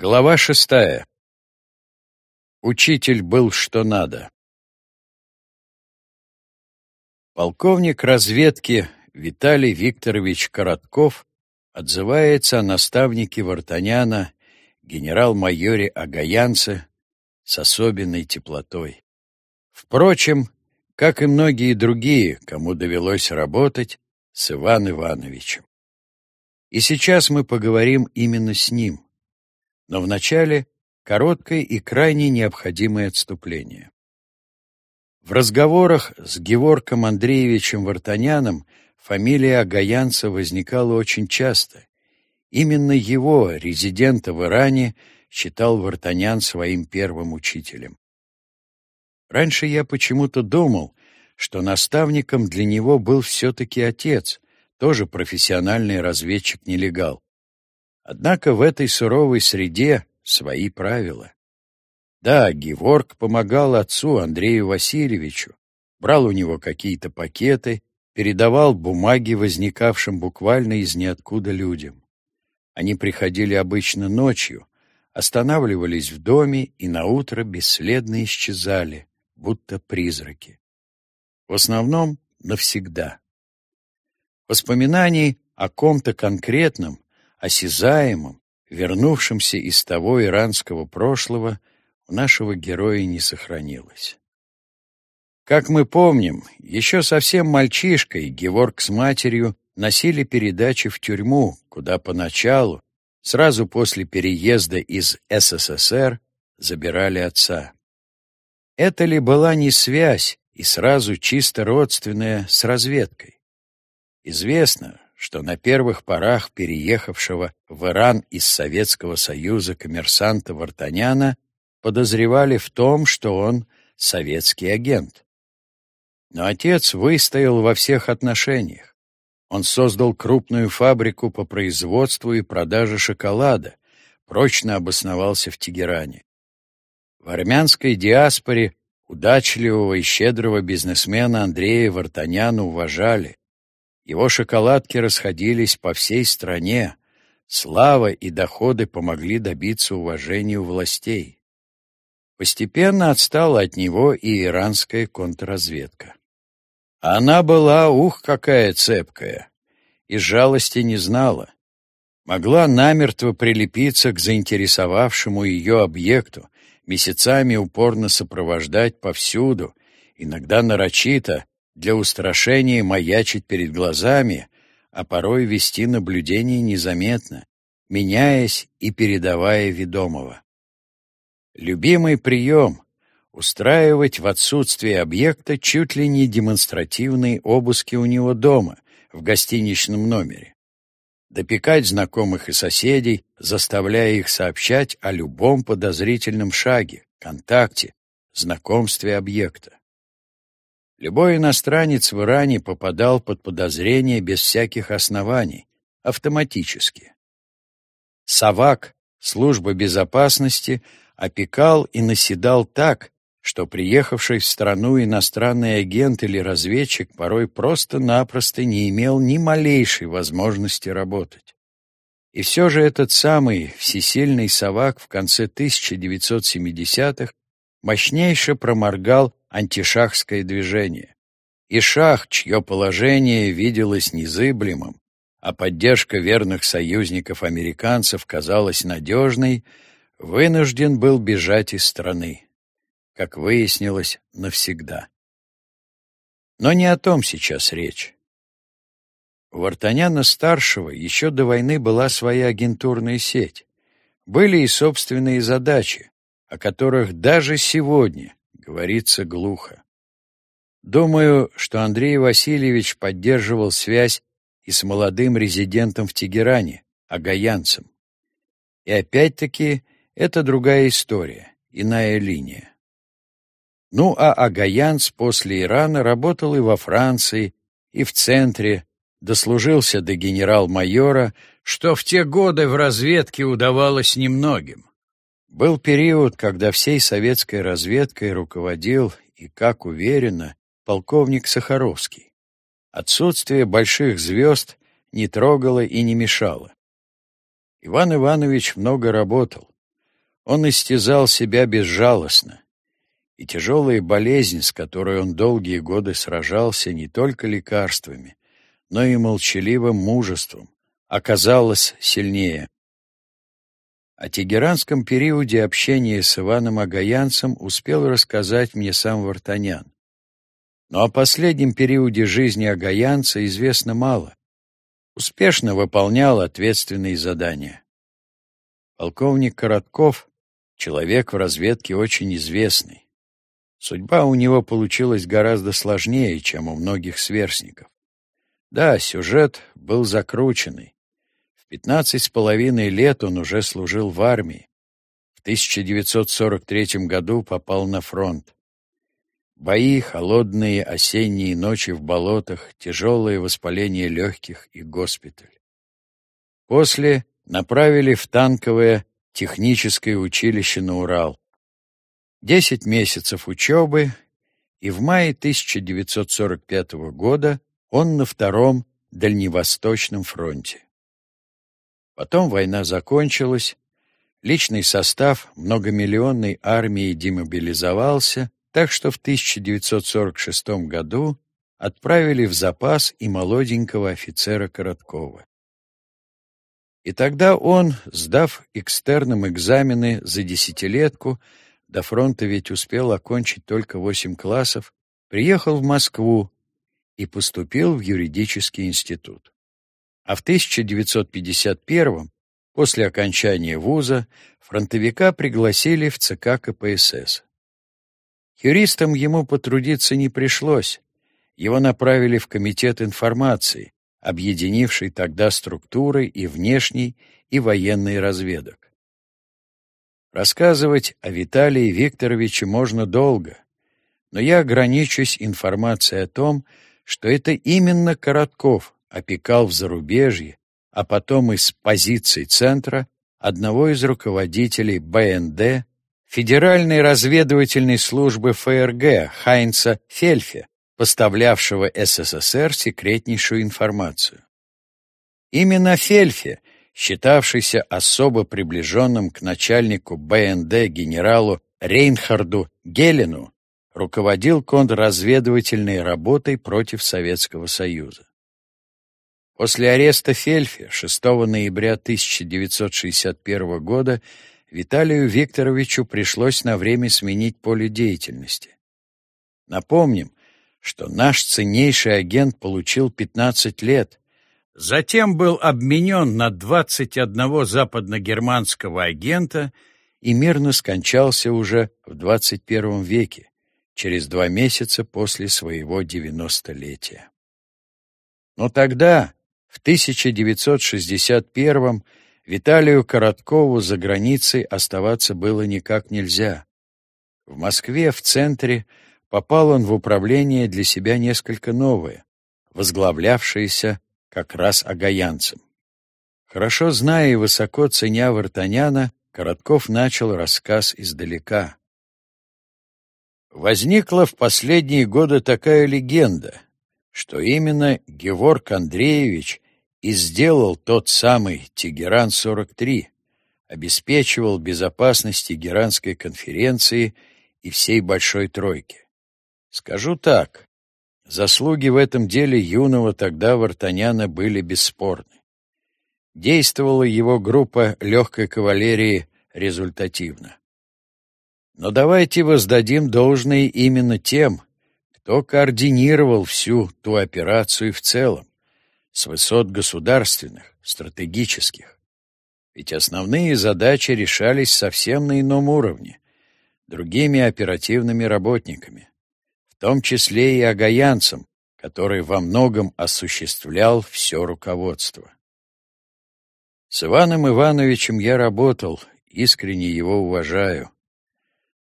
Глава шестая. Учитель был что надо. Полковник разведки Виталий Викторович Коротков отзывается о наставнике Вартаняна, генерал-майоре Агаянце, с особенной теплотой. Впрочем, как и многие другие, кому довелось работать с Иван Ивановичем. И сейчас мы поговорим именно с ним. Но вначале короткое и крайне необходимое отступление. В разговорах с Геворком Андреевичем Вартаняном фамилия Агаянца возникала очень часто. Именно его, резидента в Иране, считал Вартанян своим первым учителем. Раньше я почему-то думал, что наставником для него был все-таки отец, тоже профессиональный разведчик-нелегал. Однако в этой суровой среде свои правила. Да, Геворг помогал отцу Андрею Васильевичу, брал у него какие-то пакеты, передавал бумаги возникавшим буквально из ниоткуда людям. Они приходили обычно ночью, останавливались в доме и наутро бесследно исчезали, будто призраки. В основном навсегда. Воспоминаний о ком-то конкретном, осязаемом, вернувшемся из того иранского прошлого, у нашего героя не сохранилось. Как мы помним, еще совсем мальчишкой Геворг с матерью носили передачи в тюрьму, куда поначалу, сразу после переезда из СССР, забирали отца. Это ли была не связь и сразу чисто родственная с разведкой? Известно, что на первых порах переехавшего в Иран из Советского Союза коммерсанта Вартаняна подозревали в том, что он советский агент. Но отец выстоял во всех отношениях. Он создал крупную фабрику по производству и продаже шоколада, прочно обосновался в Тегеране. В армянской диаспоре удачливого и щедрого бизнесмена Андрея Вартаняна уважали, его шоколадки расходились по всей стране. Слава и доходы помогли добиться уважения у властей. Постепенно отстала от него и иранская контрразведка. Она была, ух, какая цепкая, и жалости не знала. Могла намертво прилепиться к заинтересовавшему ее объекту, месяцами упорно сопровождать повсюду, иногда нарочито, для устрашения маячить перед глазами, а порой вести наблюдение незаметно, меняясь и передавая ведомого. Любимый прием — устраивать в отсутствие объекта чуть ли не демонстративные обыски у него дома, в гостиничном номере. Допекать знакомых и соседей, заставляя их сообщать о любом подозрительном шаге, контакте, знакомстве объекта. Любой иностранец в Иране попадал под подозрение без всяких оснований, автоматически. Савак, служба безопасности, опекал и наседал так, что приехавший в страну иностранный агент или разведчик порой просто-напросто не имел ни малейшей возможности работать. И все же этот самый всесильный Савак в конце 1970-х мощнейше проморгал антишахское движение. И шах, чье положение виделось незыблемым, а поддержка верных союзников американцев казалась надежной, вынужден был бежать из страны, как выяснилось, навсегда. Но не о том сейчас речь. У Вартаняна-старшего еще до войны была своя агентурная сеть. Были и собственные задачи, о которых даже сегодня говорится глухо. Думаю, что Андрей Васильевич поддерживал связь и с молодым резидентом в Тегеране, агаянцем. И опять-таки это другая история, иная линия. Ну а Агаянц после Ирана работал и во Франции, и в центре, дослужился до генерал-майора, что в те годы в разведке удавалось немногим. Был период, когда всей советской разведкой руководил, и, как уверенно, полковник Сахаровский. Отсутствие больших звезд не трогало и не мешало. Иван Иванович много работал, Он истязал себя безжалостно, и тяжелая болезнь, с которой он долгие годы сражался не только лекарствами, но и молчаливым мужеством, оказалась сильнее. О тегеранском периоде общения с Иваном Агаянцем успел рассказать мне сам Вартанян. Но о последнем периоде жизни Агаянца известно мало. Успешно выполнял ответственные задания. Полковник Коротков — человек в разведке очень известный. Судьба у него получилась гораздо сложнее, чем у многих сверстников. Да, сюжет был закрученный. Пятнадцать с половиной лет он уже служил в армии. В 1943 году попал на фронт. Бои, холодные осенние ночи в болотах, тяжелое воспаление легких и госпиталь. После направили в танковое техническое училище на Урал. Десять месяцев учебы, и в мае 1945 года он на втором Дальневосточном фронте. Потом война закончилась, личный состав многомиллионной армии демобилизовался, так что в 1946 году отправили в запас и молоденького офицера Короткова. И тогда он, сдав экстерном экзамены за десятилетку, до фронта ведь успел окончить только восемь классов, приехал в Москву и поступил в юридический институт. А в 1951 после окончания вуза, фронтовика пригласили в ЦК КПСС. Юристам ему потрудиться не пришлось. Его направили в Комитет информации, объединивший тогда структуры и внешней, и военной разведок. Рассказывать о Виталии Викторовиче можно долго, но я ограничусь информацией о том, что это именно Коротков опекал в зарубежье, а потом из позиций центра одного из руководителей БНД Федеральной разведывательной службы ФРГ Хайнца Фельфе, поставлявшего СССР секретнейшую информацию. Именно Фельфе, считавшийся особо приближенным к начальнику БНД генералу Рейнхарду Гелену, руководил контрразведывательной работой против Советского Союза. После ареста Фельфи 6 ноября 1961 года Виталию Викторовичу пришлось на время сменить поле деятельности. Напомним, что наш ценнейший агент получил 15 лет, затем был обменен на 21 западногерманского агента и мирно скончался уже в 21 веке, через два месяца после своего девяностолетия. Но тогда, в 1961 Виталию Короткову за границей оставаться было никак нельзя. В Москве, в центре, попал он в управление для себя несколько новое, возглавлявшееся как раз агаянцем. Хорошо зная и высоко ценя Вартаняна, Коротков начал рассказ издалека. Возникла в последние годы такая легенда, что именно Геворг Андреевич и сделал тот самый Тегеран-43, обеспечивал безопасность Тегеранской конференции и всей Большой Тройки. Скажу так, заслуги в этом деле юного тогда Вартаняна были бесспорны. Действовала его группа легкой кавалерии результативно. Но давайте воздадим должное именно тем, кто координировал всю ту операцию в целом с высот государственных, стратегических. Ведь основные задачи решались совсем на ином уровне, другими оперативными работниками, в том числе и агаянцем, который во многом осуществлял все руководство. С Иваном Ивановичем я работал, искренне его уважаю.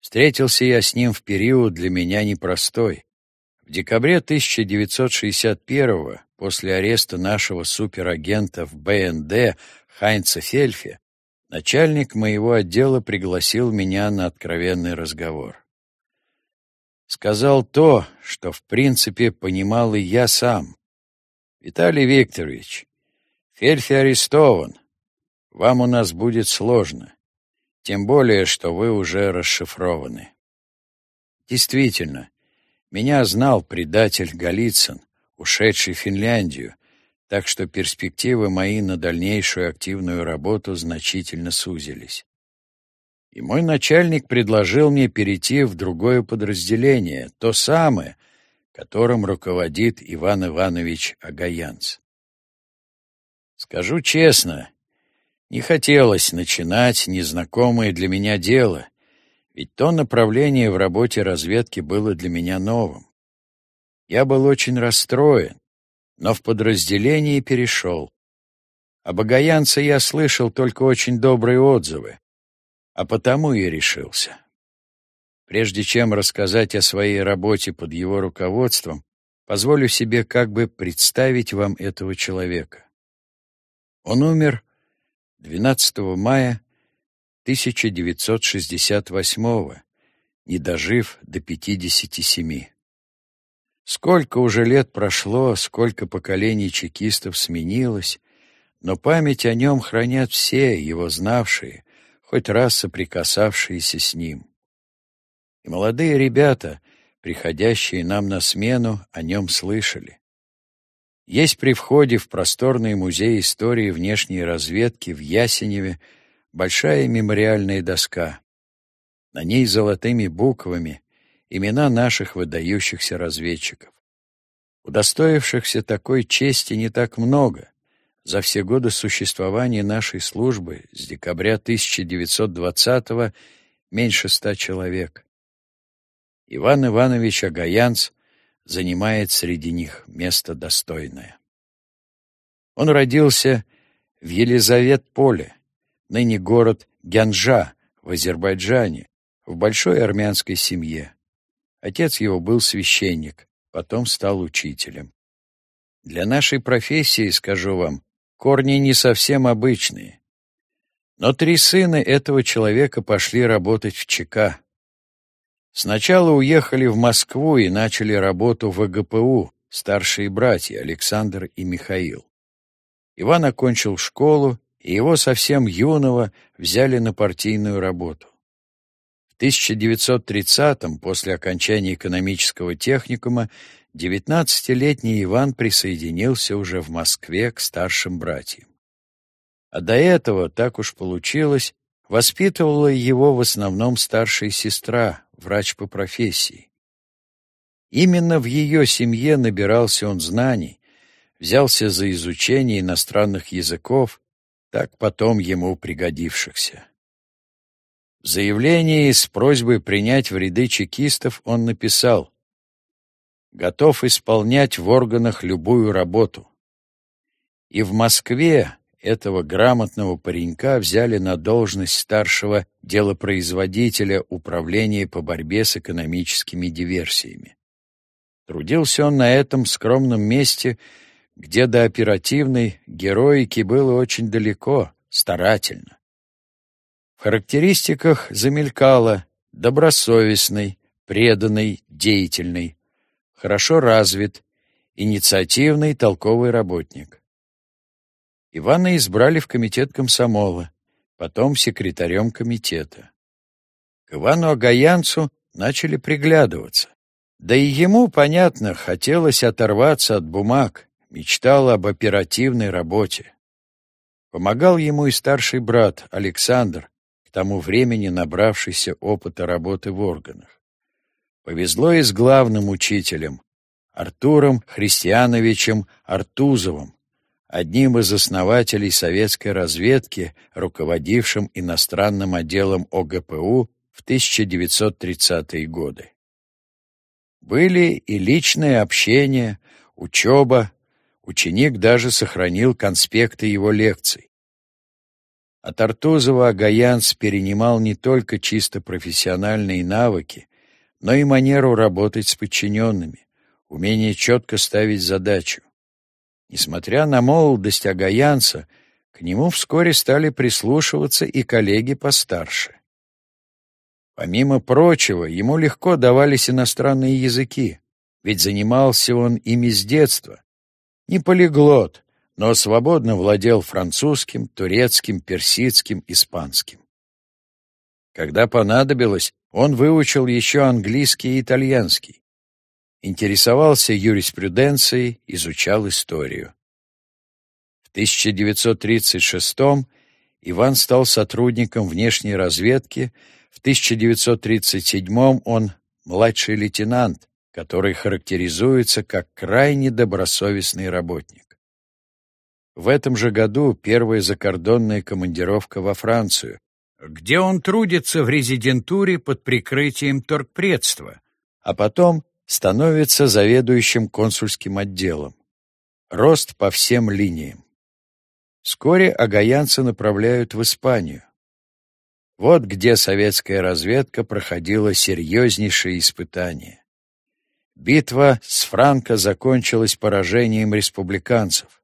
Встретился я с ним в период для меня непростой. В декабре 1961 после ареста нашего суперагента в БНД Хайнца Фельфе, начальник моего отдела пригласил меня на откровенный разговор. Сказал то, что, в принципе, понимал и я сам. «Виталий Викторович, Фельфи арестован. Вам у нас будет сложно. тем более, что вы уже расшифрованы. Действительно, меня знал предатель Голицын, ушедший в Финляндию, так что перспективы мои на дальнейшую активную работу значительно сузились. И мой начальник предложил мне перейти в другое подразделение, то самое, которым руководит Иван Иванович Агаянц. Скажу честно, не хотелось начинать незнакомое для меня дело, ведь то направление в работе разведки было для меня новым. Я был очень расстроен, но в подразделении перешел. Об Агаянце я слышал только очень добрые отзывы, а потому и решился. Прежде чем рассказать о своей работе под его руководством, позволю себе как бы представить вам этого человека. Он умер 12 мая 1968 не дожив до 57. Сколько уже лет прошло, сколько поколений чекистов сменилось, но память о нем хранят все его знавшие, хоть раз соприкасавшиеся с ним. И молодые ребята, приходящие нам на смену, о нем слышали. Есть при входе в просторный музей истории внешней разведки в Ясеневе большая мемориальная доска. На ней золотыми буквами имена наших выдающихся разведчиков. Удостоившихся такой чести не так много. За все годы существования нашей службы с декабря 1920-го меньше ста человек. Иван Иванович Агаянц занимает среди них место достойное. Он родился в Елизавет-Поле, ныне город Гянжа в Азербайджане, в большой армянской семье. Отец его был священник, потом стал учителем. Для нашей профессии, скажу вам, корни не совсем обычные. Но три сына этого человека пошли работать в ЧК. Сначала уехали в Москву и начали работу в ГПУ, старшие братья Александр и Михаил. Иван окончил школу, и его совсем юного взяли на партийную работу. 1930-м, после окончания экономического техникума, 19-летний Иван присоединился уже в Москве к старшим братьям. А до этого, так уж получилось, воспитывала его в основном старшая сестра, врач по профессии. Именно в ее семье набирался он знаний, взялся за изучение иностранных языков, так потом ему пригодившихся. В заявлении с просьбой принять в ряды чекистов он написал «Готов исполнять в органах любую работу». И в Москве этого грамотного паренька взяли на должность старшего делопроизводителя Управления по борьбе с экономическими диверсиями. Трудился он на этом скромном месте, где до оперативной героики было очень далеко, старательно. Характеристиках замелькало добросовестный, преданный, деятельный, хорошо развит, инициативный, толковый работник. Ивана избрали в комитет комсомола, потом секретарем комитета. К Ивану Агаянцу начали приглядываться. Да и ему, понятно, хотелось оторваться от бумаг, мечтал об оперативной работе. Помогал ему и старший брат Александр, к тому времени набравшийся опыта работы в органах. Повезло и с главным учителем, Артуром Христиановичем Артузовым, одним из основателей советской разведки, руководившим иностранным отделом ОГПУ в 1930-е годы. Были и личное общение, учеба, ученик даже сохранил конспекты его лекций. От Артузова Агаянц перенимал не только чисто профессиональные навыки, но и манеру работать с подчиненными, умение четко ставить задачу. Несмотря на молодость Агаянца, к нему вскоре стали прислушиваться и коллеги постарше. Помимо прочего, ему легко давались иностранные языки, ведь занимался он ими с детства. Не полиглот, но свободно владел французским, турецким, персидским, испанским. Когда понадобилось, он выучил еще английский и итальянский. Интересовался юриспруденцией, изучал историю. В 1936 Иван стал сотрудником внешней разведки, в 1937 он младший лейтенант, который характеризуется как крайне добросовестный работник. В этом же году первая закордонная командировка во Францию, где он трудится в резидентуре под прикрытием торгпредства, а потом становится заведующим консульским отделом. Рост по всем линиям. Вскоре агаянца направляют в Испанию. Вот где советская разведка проходила серьезнейшие испытания. Битва с Франко закончилась поражением республиканцев.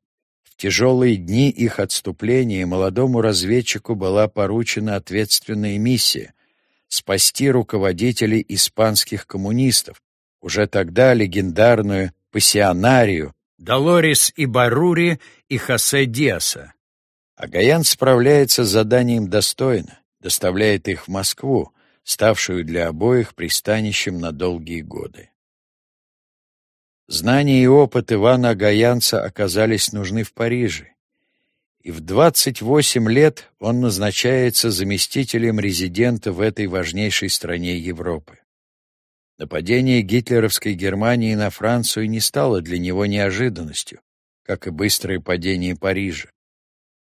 Тяжелые дни их отступления молодому разведчику была поручена ответственная миссия — спасти руководителей испанских коммунистов, уже тогда легендарную пассионарию Долорес и Барури и Хосе Диаса. Агаян справляется с заданием достойно, доставляет их в Москву, ставшую для обоих пристанищем на долгие годы. Знания и опыт Ивана Агаянца оказались нужны в Париже, и в 28 лет он назначается заместителем резидента в этой важнейшей стране Европы. Нападение гитлеровской Германии на Францию не стало для него неожиданностью, как и быстрое падение Парижа.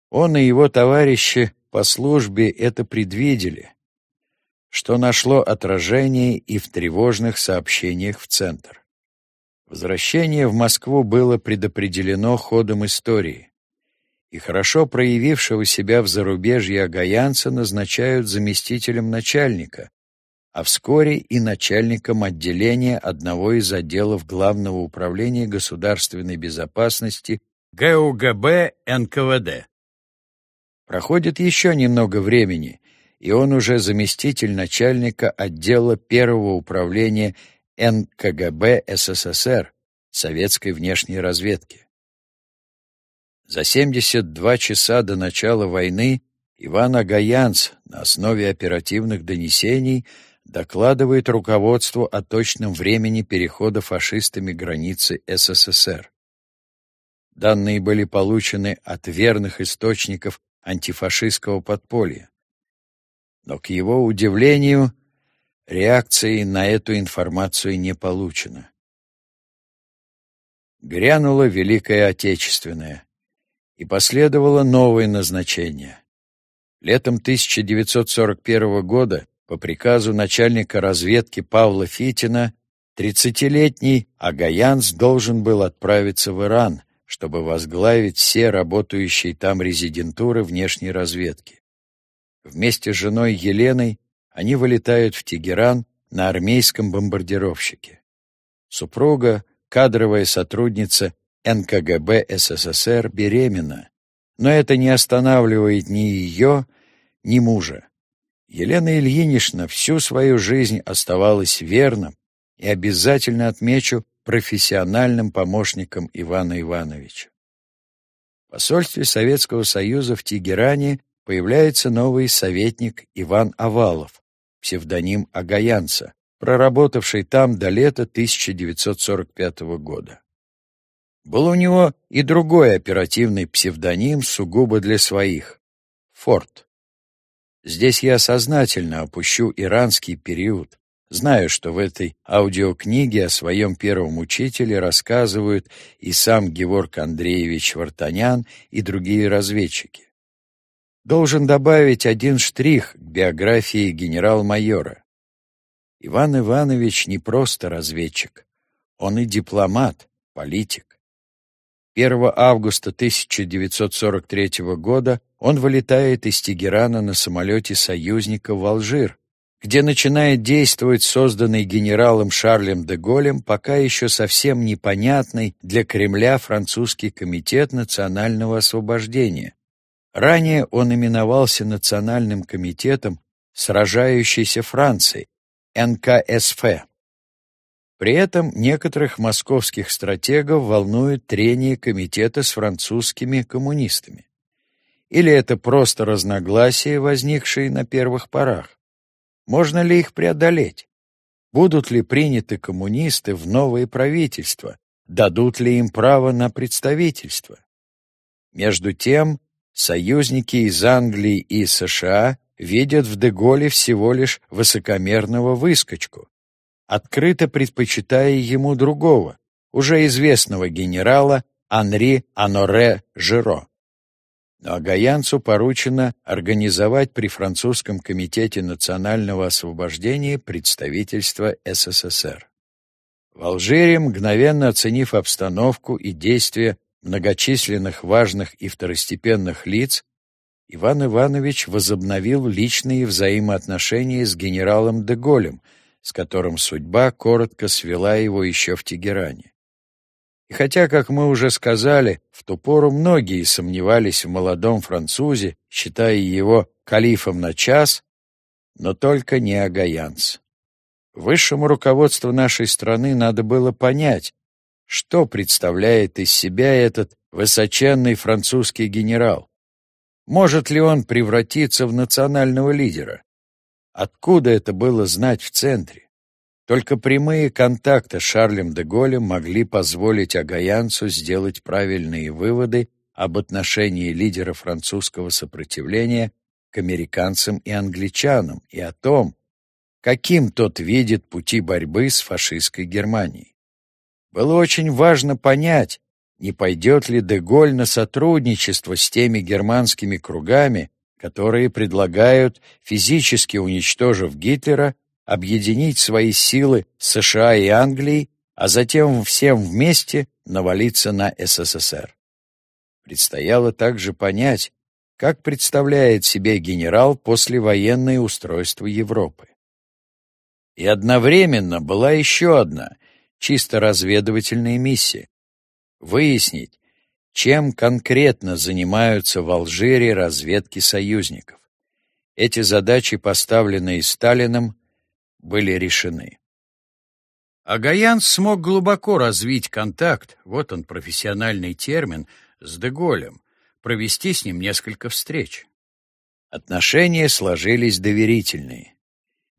Он и его товарищи по службе это предвидели, что нашло отражение и в тревожных сообщениях в Центр. Возвращение в Москву было предопределено ходом истории, и хорошо проявившего себя в зарубежье агаянца назначают заместителем начальника, а вскоре и начальником отделения одного из отделов Главного управления государственной безопасности ГУГБ НКВД. Проходит еще немного времени, и он уже заместитель начальника отдела первого управления НКГБ СССР, советской внешней разведки. За 72 часа до начала войны Иван Агаянц на основе оперативных донесений докладывает руководству о точном времени перехода фашистами границы СССР. Данные были получены от верных источников антифашистского подполья. Но, к его удивлению, реакции на эту информацию не получено. Грянула Великая Отечественная, и последовало новое назначение. Летом 1941 года по приказу начальника разведки Павла Фитина 30-летний Агаянс должен был отправиться в Иран, чтобы возглавить все работающие там резидентуры внешней разведки. Вместе с женой Еленой они вылетают в Тегеран на армейском бомбардировщике. Супруга, кадровая сотрудница НКГБ СССР, беременна, но это не останавливает ни ее, ни мужа. Елена Ильинична всю свою жизнь оставалась верным и обязательно отмечу профессиональным помощником Ивана Ивановича. В посольстве Советского Союза в Тегеране появляется новый советник Иван Овалов, псевдоним Агаянца, проработавший там до лета 1945 года. Был у него и другой оперативный псевдоним сугубо для своих — Форд. Здесь я сознательно опущу иранский период, Знаю, что в этой аудиокниге о своем первом учителе рассказывают и сам Геворг Андреевич Вартанян, и другие разведчики. Должен добавить один штрих к биографии генерал-майора. Иван Иванович не просто разведчик, он и дипломат, политик. 1 августа 1943 года он вылетает из Тегерана на самолете союзника в Алжир, где начинает действовать созданный генералом Шарлем де Голлем пока еще совсем непонятный для Кремля французский комитет национального освобождения. Ранее он именовался Национальным комитетом сражающейся Франции, НКСФ. При этом некоторых московских стратегов волнует трение комитета с французскими коммунистами. Или это просто разногласия, возникшие на первых порах? Можно ли их преодолеть? Будут ли приняты коммунисты в новое правительство? Дадут ли им право на представительство? Между тем, союзники из Англии и США видят в Деголе всего лишь высокомерного выскочку, открыто предпочитая ему другого, уже известного генерала Анри Аноре Жиро. Но Агаянцу поручено организовать при французском комитете национального освобождения представительство СССР. В Алжире, мгновенно оценив обстановку и действия многочисленных важных и второстепенных лиц, Иван Иванович возобновил личные взаимоотношения с генералом де Голем, с которым судьба коротко свела его еще в Тегеране. И хотя, как мы уже сказали, в ту пору многие сомневались в молодом французе, считая его калифом на час, но только не Агаянц. Высшему руководству нашей страны надо было понять, что представляет из себя этот высоченный французский генерал. Может ли он превратиться в национального лидера? Откуда это было знать в центре? Только прямые контакты с Шарлем де Голлем могли позволить Агаянцу сделать правильные выводы об отношении лидера французского сопротивления к американцам и англичанам и о том, каким тот видит пути борьбы с фашистской Германией. Было очень важно понять, не пойдет ли Деголь на сотрудничество с теми германскими кругами, которые предлагают, физически уничтожив Гитлера, объединить свои силы США и Англии, а затем всем вместе навалиться на СССР. Предстояло также понять, как представляет себе генерал послевоенное устройство Европы. И одновременно была еще одна, чисто разведывательная миссия — выяснить, чем конкретно занимаются в Алжире разведки союзников. Эти задачи, поставленные Сталином, были решены. Агаян смог глубоко развить контакт, вот он профессиональный термин, с Деголем, провести с ним несколько встреч. Отношения сложились доверительные.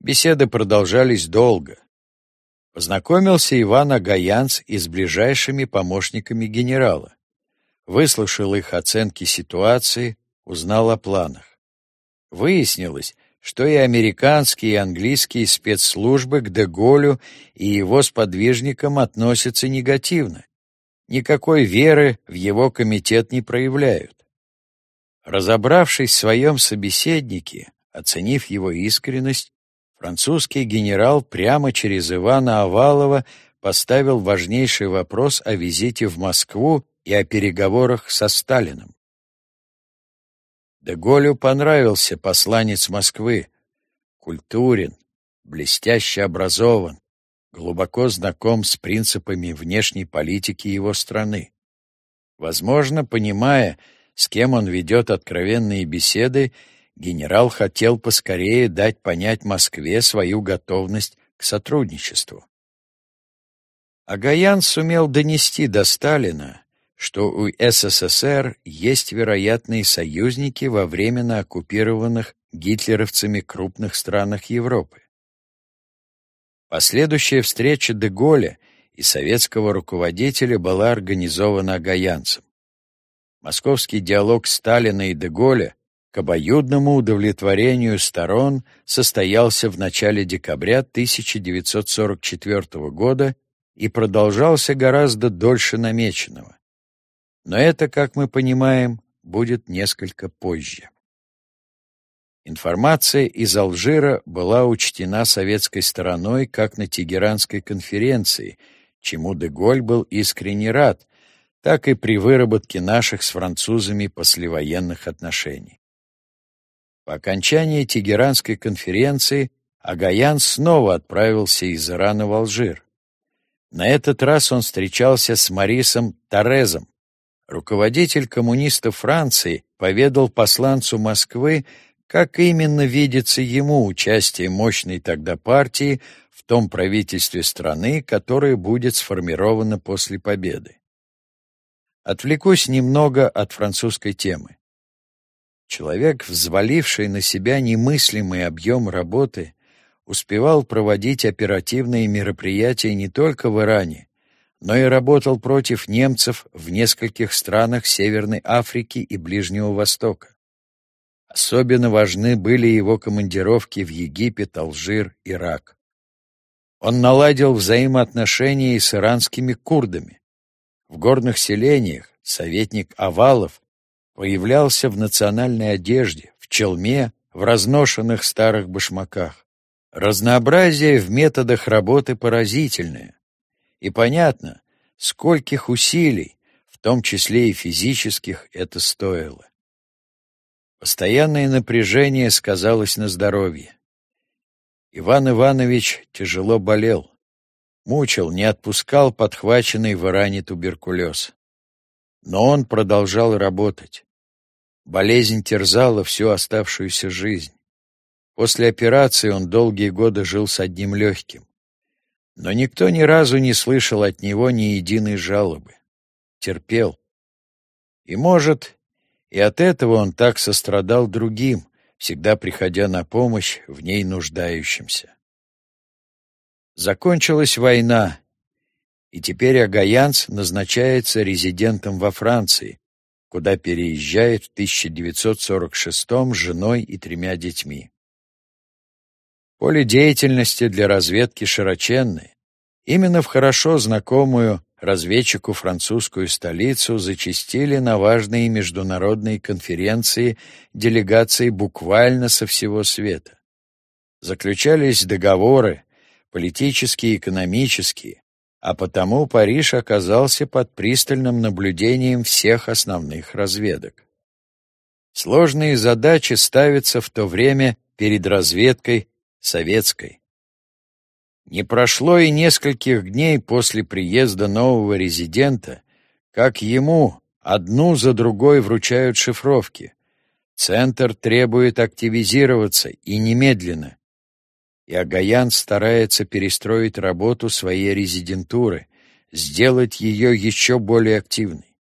Беседы продолжались долго. Познакомился Иван Агаянц и с ближайшими помощниками генерала. Выслушал их оценки ситуации, узнал о планах. Выяснилось, что и американские, и английские спецслужбы к Деголю и его сподвижникам относятся негативно. Никакой веры в его комитет не проявляют. Разобравшись в своем собеседнике, оценив его искренность, французский генерал прямо через Ивана Овалова поставил важнейший вопрос о визите в Москву и о переговорах со Сталиным. Деголю понравился посланец Москвы. Культурен, блестяще образован, глубоко знаком с принципами внешней политики его страны. Возможно, понимая, с кем он ведет откровенные беседы, генерал хотел поскорее дать понять Москве свою готовность к сотрудничеству. Агаян сумел донести до Сталина, что у СССР есть вероятные союзники во временно оккупированных гитлеровцами крупных странах Европы. Последующая встреча Деголя и советского руководителя была организована Агаянцем. Московский диалог Сталина и Деголя к обоюдному удовлетворению сторон состоялся в начале декабря 1944 года и продолжался гораздо дольше намеченного. Но это, как мы понимаем, будет несколько позже. Информация из Алжира была учтена советской стороной как на Тегеранской конференции, чему Деголь был искренне рад, так и при выработке наших с французами послевоенных отношений. По окончании Тегеранской конференции Агаян снова отправился из Ирана в Алжир. На этот раз он встречался с Марисом Торезом, Руководитель коммунистов Франции поведал посланцу Москвы, как именно видится ему участие мощной тогда партии в том правительстве страны, которое будет сформировано после победы. Отвлекусь немного от французской темы. Человек, взваливший на себя немыслимый объем работы, успевал проводить оперативные мероприятия не только в Иране, но и работал против немцев в нескольких странах Северной Африки и Ближнего Востока. Особенно важны были его командировки в Египет, Алжир, Ирак. Он наладил взаимоотношения с иранскими курдами. В горных селениях советник Авалов появлялся в национальной одежде, в челме, в разношенных старых башмаках. Разнообразие в методах работы поразительное. И понятно, скольких усилий, в том числе и физических, это стоило. Постоянное напряжение сказалось на здоровье. Иван Иванович тяжело болел, мучил, не отпускал подхваченный в Иране туберкулез. Но он продолжал работать. Болезнь терзала всю оставшуюся жизнь. После операции он долгие годы жил с одним легким. Но никто ни разу не слышал от него ни единой жалобы. Терпел. И, может, и от этого он так сострадал другим, всегда приходя на помощь в ней нуждающимся. Закончилась война, и теперь Агаянц назначается резидентом во Франции, куда переезжает в 1946 с женой и тремя детьми. Поле деятельности для разведки широченное. Именно в хорошо знакомую разведчику французскую столицу зачастили на важные международные конференции делегации буквально со всего света. Заключались договоры, политические и экономические, а потому Париж оказался под пристальным наблюдением всех основных разведок. Сложные задачи ставятся в то время перед разведкой советской. Не прошло и нескольких дней после приезда нового резидента, как ему одну за другой вручают шифровки. Центр требует активизироваться и немедленно. И Агаян старается перестроить работу своей резидентуры, сделать ее еще более активной.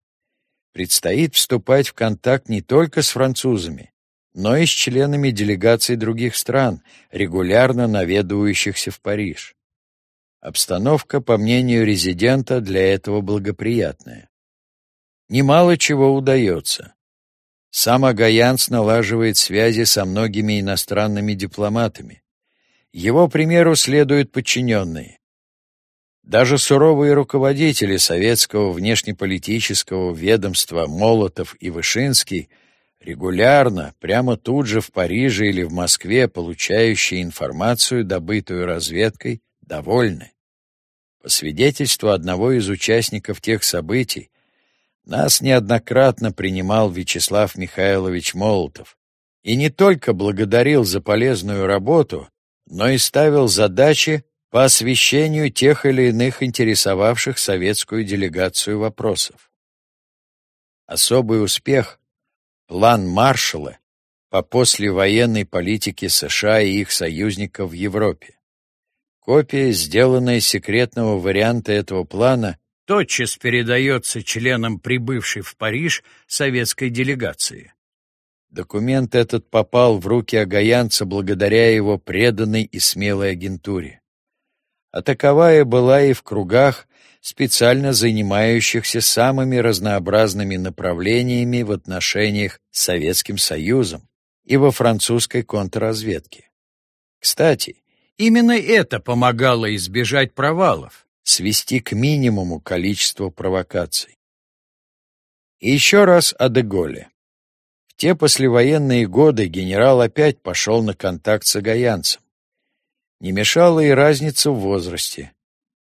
Предстоит вступать в контакт не только с французами, но и с членами делегаций других стран, регулярно наведывающихся в Париж. Обстановка, по мнению резидента, для этого благоприятная. Немало чего удается. Сам Агаянс налаживает связи со многими иностранными дипломатами. Его примеру следуют подчиненные. Даже суровые руководители советского внешнеполитического ведомства Молотов и Вышинский регулярно, прямо тут же в Париже или в Москве, получающие информацию, добытую разведкой, довольны. По свидетельству одного из участников тех событий, нас неоднократно принимал Вячеслав Михайлович Молотов и не только благодарил за полезную работу, но и ставил задачи по освещению тех или иных интересовавших советскую делегацию вопросов. Особый успех — план Маршалла по послевоенной политике США и их союзников в Европе. Копия, сделанная секретного варианта этого плана, тотчас передается членам прибывшей в Париж советской делегации. Документ этот попал в руки агаянца благодаря его преданной и смелой агентуре. А таковая была и в кругах, специально занимающихся самыми разнообразными направлениями в отношениях с Советским Союзом и во французской контрразведке. Кстати, Именно это помогало избежать провалов, свести к минимуму количество провокаций. И еще раз о Деголе. Те послевоенные годы генерал опять пошел на контакт с агаянцем. Не мешала и разница в возрасте.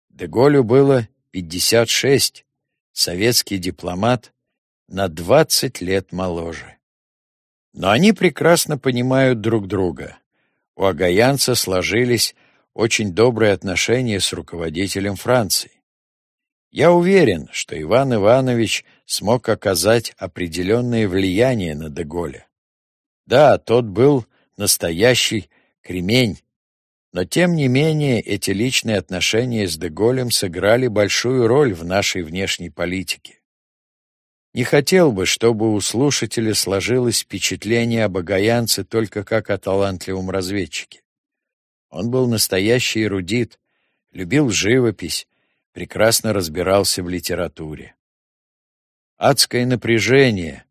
Деголю было 56, советский дипломат на 20 лет моложе. Но они прекрасно понимают друг друга у агаянца сложились очень добрые отношения с руководителем Франции. Я уверен, что Иван Иванович смог оказать определенное влияние на Деголя. Да, тот был настоящий кремень, но тем не менее эти личные отношения с Деголем сыграли большую роль в нашей внешней политике. Не хотел бы, чтобы у слушателя сложилось впечатление об Агаянце только как о талантливом разведчике. Он был настоящий эрудит, любил живопись, прекрасно разбирался в литературе. Адское напряжение,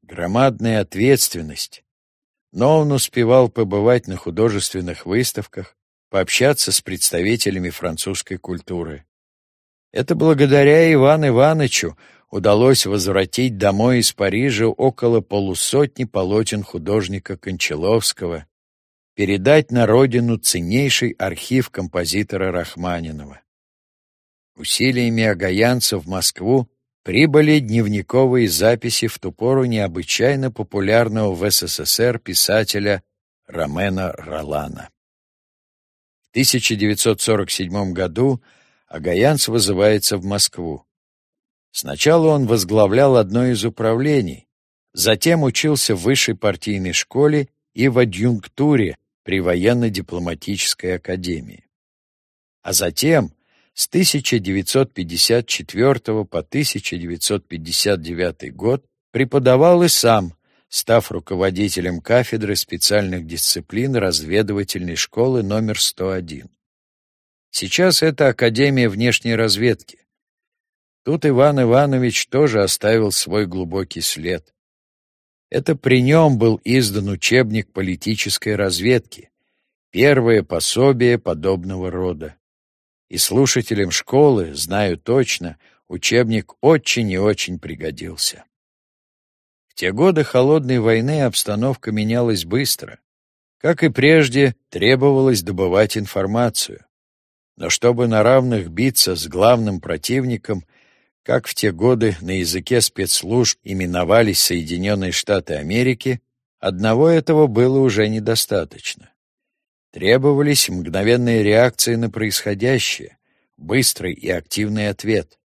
громадная ответственность. Но он успевал побывать на художественных выставках, пообщаться с представителями французской культуры. Это благодаря Ивану Ивановичу удалось возвратить домой из Парижа около полусотни полотен художника Кончаловского, передать на родину ценнейший архив композитора Рахманинова. Усилиями агаянца в Москву прибыли дневниковые записи в ту пору необычайно популярного в СССР писателя Ромена Ролана. В 1947 году Агаянц вызывается в Москву. Сначала он возглавлял одно из управлений, затем учился в высшей партийной школе и в адъюнктуре при военно-дипломатической академии. А затем с 1954 по 1959 год преподавал и сам, став руководителем кафедры специальных дисциплин разведывательной школы номер 101. Сейчас это Академия внешней разведки. Тут Иван Иванович тоже оставил свой глубокий след. Это при нем был издан учебник политической разведки, первое пособие подобного рода. И слушателям школы, знаю точно, учебник очень и очень пригодился. В те годы холодной войны обстановка менялась быстро. Как и прежде, требовалось добывать информацию. Но чтобы на равных биться с главным противником, как в те годы на языке спецслужб именовались Соединенные Штаты Америки, одного этого было уже недостаточно. Требовались мгновенные реакции на происходящее, быстрый и активный ответ.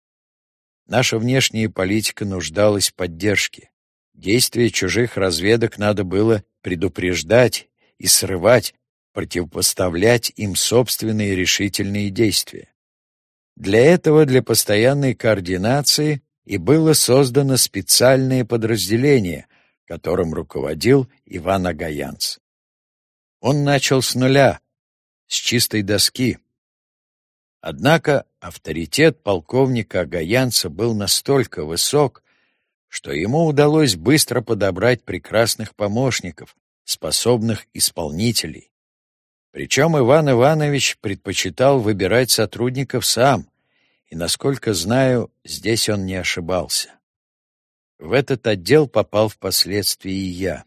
Наша внешняя политика нуждалась в поддержке. Действия чужих разведок надо было предупреждать и срывать, противопоставлять им собственные решительные действия. Для этого для постоянной координации и было создано специальное подразделение, которым руководил Иван Агаянц. Он начал с нуля, с чистой доски. Однако авторитет полковника Агаянца был настолько высок, что ему удалось быстро подобрать прекрасных помощников, способных исполнителей. Причем Иван Иванович предпочитал выбирать сотрудников сам, и, насколько знаю, здесь он не ошибался. В этот отдел попал впоследствии и я.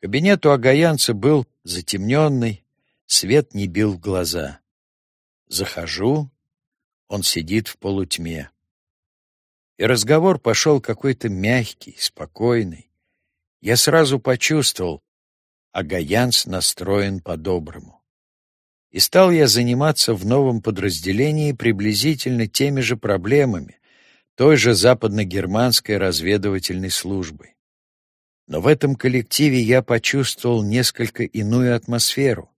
Кабинет у Агаянца был затемненный, свет не бил в глаза. Захожу, он сидит в полутьме. И разговор пошел какой-то мягкий, спокойный. Я сразу почувствовал, Агаянц настроен по-доброму. И стал я заниматься в новом подразделении приблизительно теми же проблемами, той же западно-германской разведывательной службой. Но в этом коллективе я почувствовал несколько иную атмосферу,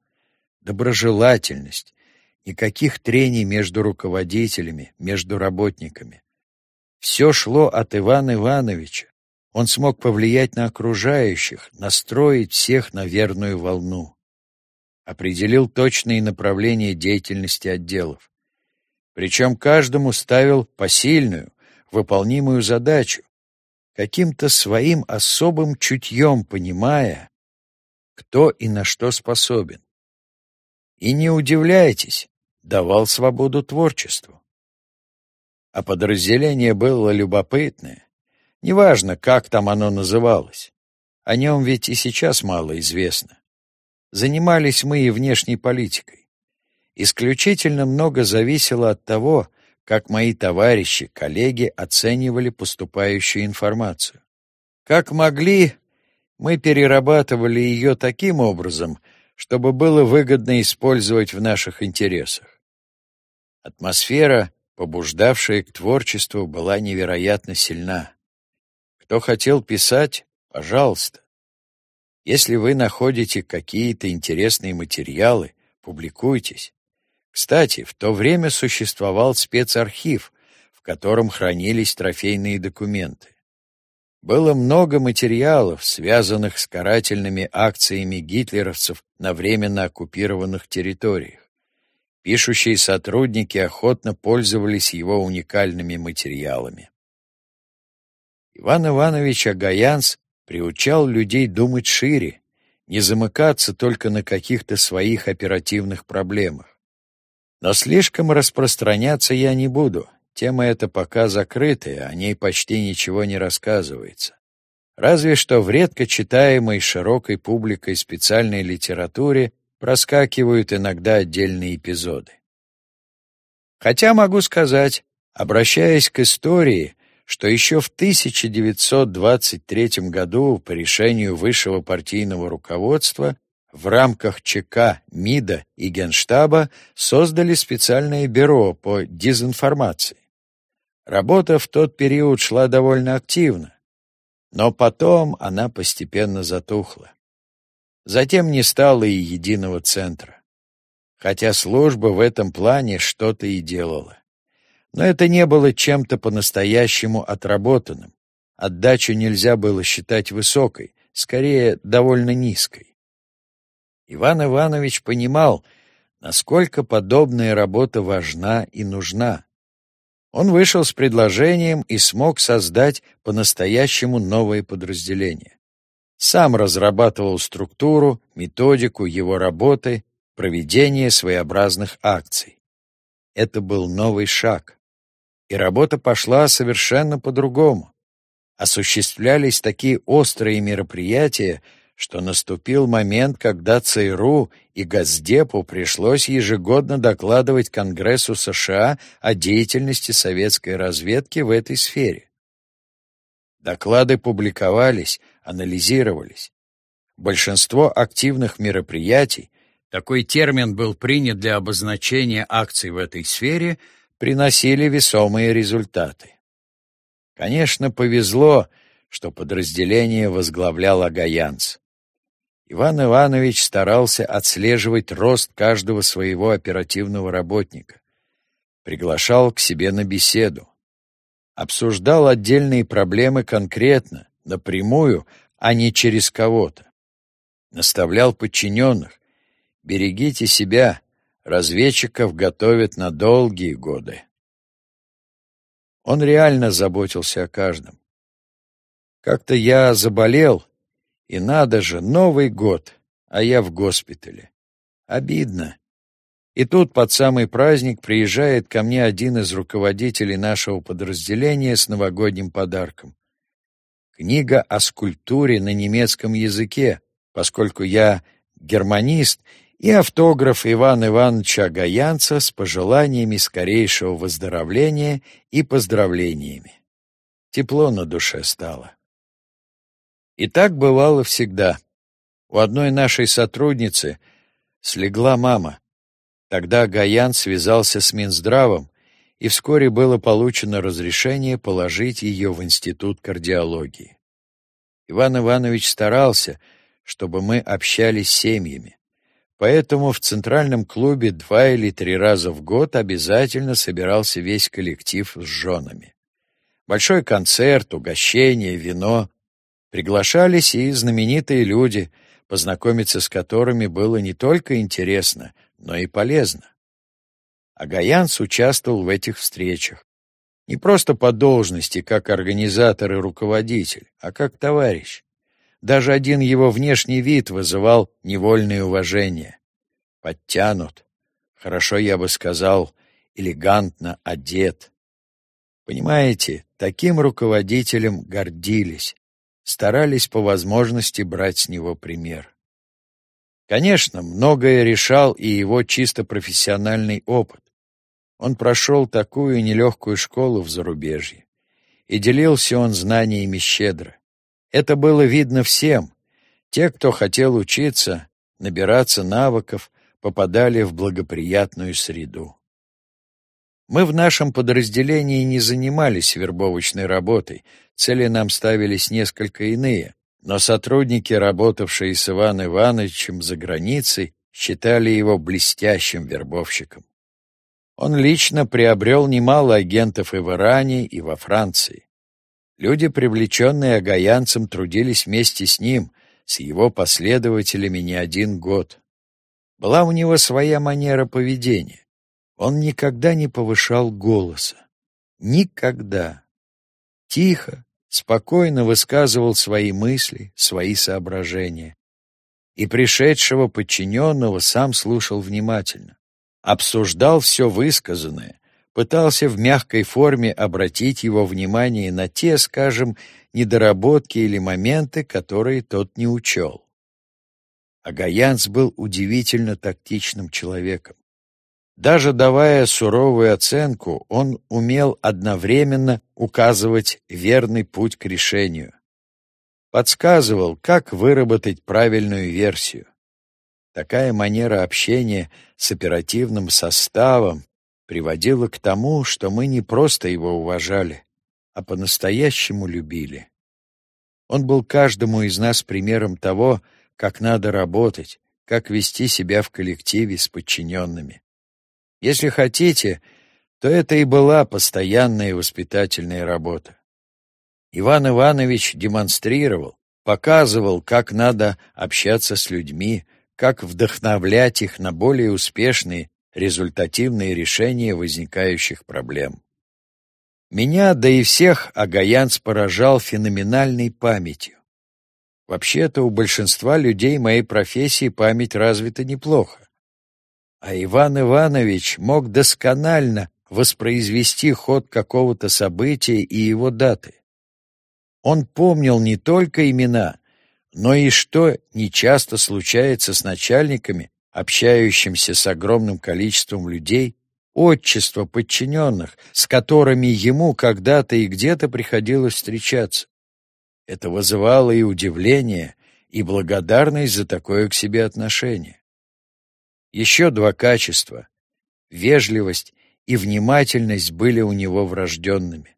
доброжелательность, никаких трений между руководителями, между работниками. Все шло от Ивана Ивановича. Он смог повлиять на окружающих, настроить всех на верную волну. Определил точные направления деятельности отделов. Причем каждому ставил посильную, выполнимую задачу, каким-то своим особым чутьем понимая, кто и на что способен. И не удивляйтесь, давал свободу творчеству. А подразделение было любопытное. Неважно, как там оно называлось. О нем ведь и сейчас мало известно. Занимались мы и внешней политикой. Исключительно много зависело от того, как мои товарищи, коллеги оценивали поступающую информацию. Как могли, мы перерабатывали ее таким образом, чтобы было выгодно использовать в наших интересах. Атмосфера, побуждавшая к творчеству, была невероятно сильна. Кто хотел писать, пожалуйста. Если вы находите какие-то интересные материалы, публикуйтесь. Кстати, в то время существовал спецархив, в котором хранились трофейные документы. было много материалов, связанных с карательными акциями гитлеровцев на временно оккупированных территориях. Пишущие сотрудники охотно пользовались его уникальными материалами. Иван Иванович Агаянц приучал людей думать шире, не замыкаться только на каких-то своих оперативных проблемах. Но слишком распространяться я не буду. Тема эта пока закрытая, о ней почти ничего не рассказывается. Разве что в редко читаемой широкой публикой специальной литературе проскакивают иногда отдельные эпизоды. Хотя могу сказать, обращаясь к истории, что еще в 1923 году по решению высшего партийного руководства в рамках ЧК, МИДа и Генштаба создали специальное бюро по дезинформации. Работа в тот период шла довольно активно, но потом она постепенно затухла. Затем не стало и единого центра. Хотя служба в этом плане что-то и делала. Но это не было чем-то по-настоящему отработанным. Отдачу нельзя было считать высокой, скорее, довольно низкой. Иван Иванович понимал, насколько подобная работа важна и нужна. Он вышел с предложением и смог создать по-настоящему новое подразделение. Сам разрабатывал структуру, методику его работы, проведение своеобразных акций. Это был новый шаг. И работа пошла совершенно по-другому. Осуществлялись такие острые мероприятия, что наступил момент, когда ЦРУ и Газдепу пришлось ежегодно докладывать Конгрессу США о деятельности советской разведки в этой сфере. Доклады публиковались, анализировались. Большинство активных мероприятий, такой термин был принят для обозначения акций в этой сфере, приносили весомые результаты. Конечно, повезло, что подразделение возглавлял Агаянц. Иван Иванович старался отслеживать рост каждого своего оперативного работника. Приглашал к себе на беседу. Обсуждал отдельные проблемы конкретно, напрямую, а не через кого-то. Наставлял подчиненных. Берегите себя, разведчиков готовят на долгие годы. Он реально заботился о каждом. Как-то я заболел, и надо же, Новый год, а я в госпитале. Обидно. И тут под самый праздник приезжает ко мне один из руководителей нашего подразделения с новогодним подарком. Книга о скульптуре на немецком языке, поскольку я германист, и автограф Ивана Ивановича Гаянца с пожеланиями скорейшего выздоровления и поздравлениями. Тепло на душе стало. И так бывало всегда. У одной нашей сотрудницы слегла мама. Тогда Гаян связался с Минздравом, и вскоре было получено разрешение положить ее в Институт кардиологии. Иван Иванович старался, чтобы мы общались с семьями. Поэтому в Центральном клубе два или три раза в год обязательно собирался весь коллектив с женами. Большой концерт, угощение, вино. Приглашались и знаменитые люди, познакомиться с которыми было не только интересно, но и полезно. Агаянц участвовал в этих встречах. Не просто по должности, как организатор и руководитель, а как товарищ. Даже один его внешний вид вызывал невольное уважение. Подтянут, хорошо я бы сказал, элегантно одет. Понимаете, таким руководителем гордились, старались по возможности брать с него пример. Конечно, многое решал и его чисто профессиональный опыт. Он прошел такую нелегкую школу в зарубежье, и делился он знаниями щедро. Это было видно всем. Те, кто хотел учиться, набираться навыков, попадали в благоприятную среду. Мы в нашем подразделении не занимались вербовочной работой, цели нам ставились несколько иные, но сотрудники, работавшие с Иваном Ивановичем за границей, считали его блестящим вербовщиком. Он лично приобрел немало агентов и в Иране, и во Франции. Люди, привлеченные Агаянцем, трудились вместе с ним, с его последователями не один год. Была у него своя манера поведения. Он никогда не повышал голоса. Никогда. Тихо, спокойно высказывал свои мысли, свои соображения. И пришедшего подчиненного сам слушал внимательно. Обсуждал все высказанное, пытался в мягкой форме обратить его внимание на те, скажем, недоработки или моменты, которые тот не учел. Агаянц был удивительно тактичным человеком. Даже давая суровую оценку, он умел одновременно указывать верный путь к решению. Подсказывал, как выработать правильную версию. Такая манера общения с оперативным составом приводила к тому, что мы не просто его уважали, а по-настоящему любили. Он был каждому из нас примером того, как надо работать, как вести себя в коллективе с подчиненными. Если хотите, то это и была постоянная воспитательная работа. Иван Иванович демонстрировал, показывал, как надо общаться с людьми, как вдохновлять их на более успешные, результативные решения возникающих проблем. Меня, да и всех, Агаянц поражал феноменальной памятью. Вообще-то у большинства людей моей профессии память развита неплохо. А Иван Иванович мог досконально воспроизвести ход какого-то события и его даты. Он помнил не только имена, но и что нечасто случается с начальниками, общающимся с огромным количеством людей, отчество подчиненных, с которыми ему когда-то и где-то приходилось встречаться. Это вызывало и удивление, и благодарность за такое к себе отношение. Еще два качества — вежливость и внимательность были у него врожденными.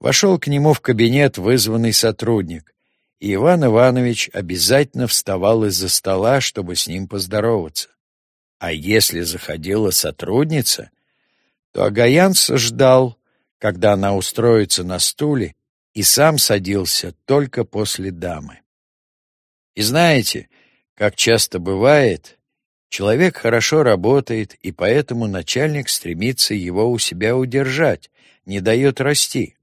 Вошел к нему в кабинет вызванный сотрудник, и Иван Иванович обязательно вставал из-за стола, чтобы с ним поздороваться. А если заходила сотрудница, то Агаянц ждал, когда она устроится на стуле, и сам садился только после дамы. И знаете, как часто бывает, Человек хорошо работает, и поэтому начальник стремится его у себя удержать, не дает расти.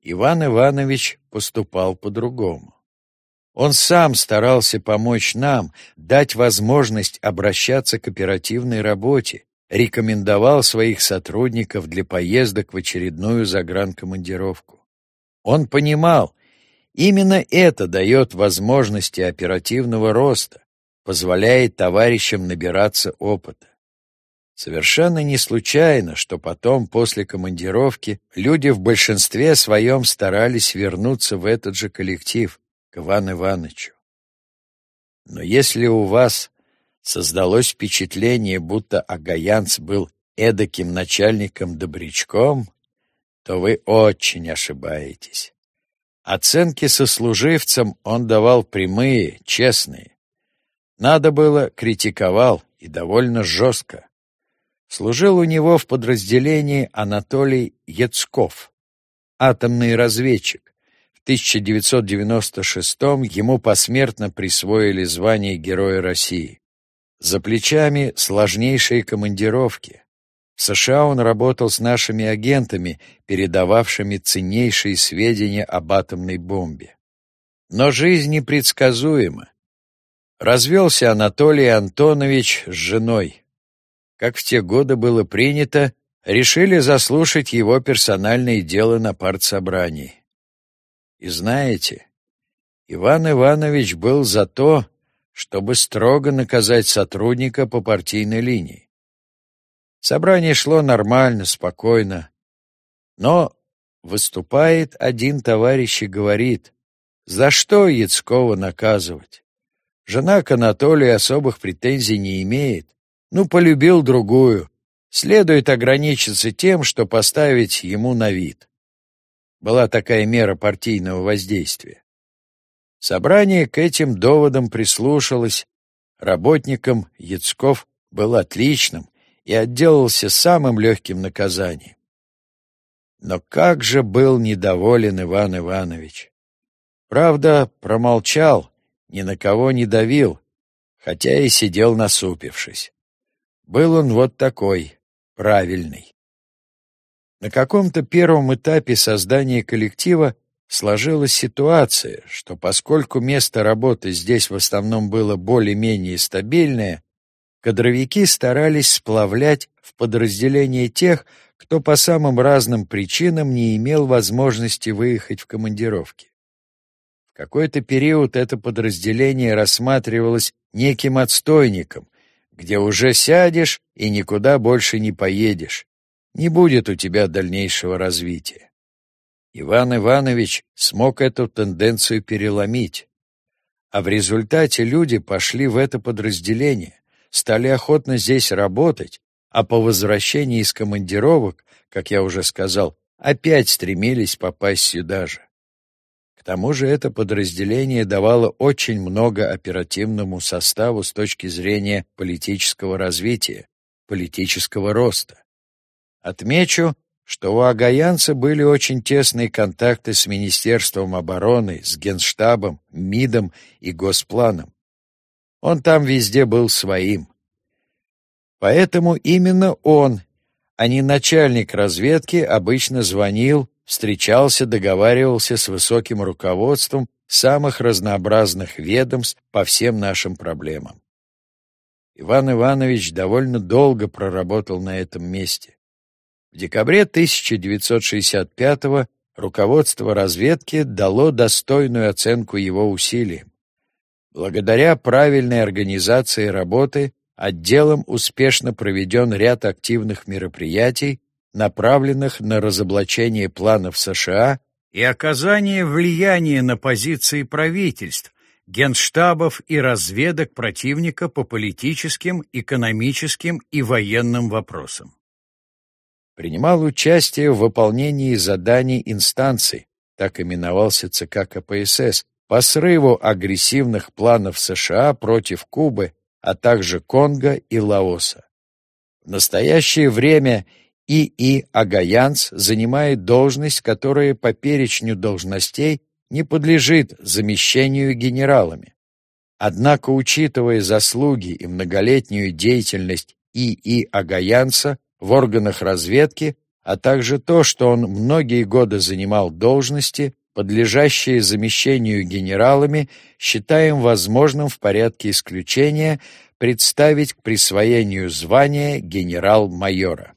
Иван Иванович поступал по-другому. Он сам старался помочь нам, дать возможность обращаться к оперативной работе, рекомендовал своих сотрудников для поездок в очередную загранкомандировку. Он понимал, именно это дает возможности оперативного роста, позволяет товарищам набираться опыта. Совершенно не случайно, что потом, после командировки, люди в большинстве своем старались вернуться в этот же коллектив, к Ивану Ивановичу. Но если у вас создалось впечатление, будто Агаянц был эдаким начальником-добрячком, то вы очень ошибаетесь. Оценки сослуживцам он давал прямые, честные. Надо было, критиковал, и довольно жестко. Служил у него в подразделении Анатолий Яцков, атомный разведчик. В 1996-м ему посмертно присвоили звание Героя России. За плечами сложнейшие командировки. В США он работал с нашими агентами, передававшими ценнейшие сведения об атомной бомбе. Но жизнь непредсказуема. Развелся Анатолий Антонович с женой. Как в те годы было принято, решили заслушать его персональные дела на партсобрании. И знаете, Иван Иванович был за то, чтобы строго наказать сотрудника по партийной линии. Собрание шло нормально, спокойно. Но выступает один товарищ и говорит, за что Яцкова наказывать? Жена к Анатолию особых претензий не имеет. Ну, полюбил другую. Следует ограничиться тем, что поставить ему на вид. Была такая мера партийного воздействия. Собрание к этим доводам прислушалось. Работникам Яцков был отличным и отделался самым легким наказанием. Но как же был недоволен Иван Иванович! Правда, промолчал, ни на кого не давил, хотя и сидел насупившись. Был он вот такой, правильный. На каком-то первом этапе создания коллектива сложилась ситуация, что поскольку место работы здесь в основном было более-менее стабильное, кадровики старались сплавлять в подразделение тех, кто по самым разным причинам не имел возможности выехать в командировки. Какой-то период это подразделение рассматривалось неким отстойником, где уже сядешь и никуда больше не поедешь, не будет у тебя дальнейшего развития. Иван Иванович смог эту тенденцию переломить, а в результате люди пошли в это подразделение, стали охотно здесь работать, а по возвращении из командировок, как я уже сказал, опять стремились попасть сюда же. Тому же это подразделение давало очень много оперативному составу с точки зрения политического развития, политического роста. Отмечу, что у агаянца были очень тесные контакты с Министерством обороны, с Генштабом, МИДом и Госпланом. Он там везде был своим. Поэтому именно он, а не начальник разведки, обычно звонил, встречался, договаривался с высоким руководством самых разнообразных ведомств по всем нашим проблемам. Иван Иванович довольно долго проработал на этом месте. В декабре 1965 руководство разведки дало достойную оценку его усилиям. Благодаря правильной организации работы отделом успешно проведен ряд активных мероприятий, направленных на разоблачение планов США и оказание влияния на позиции правительств, генштабов и разведок противника по политическим, экономическим и военным вопросам. Принимал участие в выполнении заданий инстанций, так именовался ЦК КПСС, по срыву агрессивных планов США против Кубы а также Конго и Лаоса. В настоящее время И.И. Агаянц занимает должность, которая по перечню должностей не подлежит замещению генералами. Однако, учитывая заслуги и многолетнюю деятельность И.И. Агаянца в органах разведки, а также то, что он многие годы занимал должности, подлежащие замещению генералами, считаем возможным в порядке исключения представить к присвоению звания генерал-майора.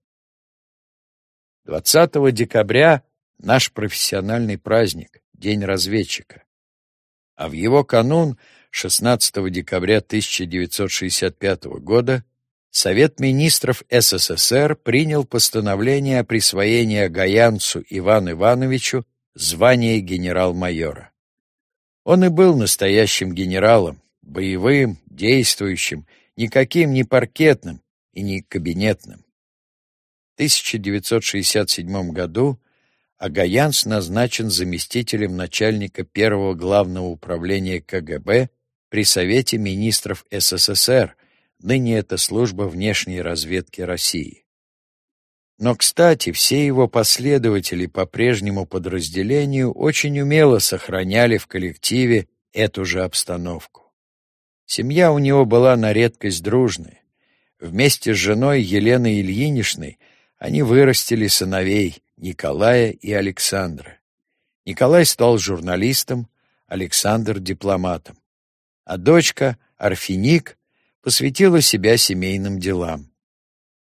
20 декабря — наш профессиональный праздник, День разведчика. А в его канун, 16 декабря 1965 года, Совет министров СССР принял постановление о присвоении Гаянцу Ивану Ивановичу звание генерал-майора. Он и был настоящим генералом, боевым, действующим, никаким не паркетным и не кабинетным. В 1967 году Агаянс назначен заместителем начальника первого главного управления КГБ при Совете министров СССР, ныне это служба внешней разведки России. Но, кстати, все его последователи по прежнему подразделению очень умело сохраняли в коллективе эту же обстановку. Семья у него была на редкость дружная. Вместе с женой Еленой Ильиничной они вырастили сыновей Николая и Александра. Николай стал журналистом, Александр — дипломатом. А дочка, Арфиник, посвятила себя семейным делам.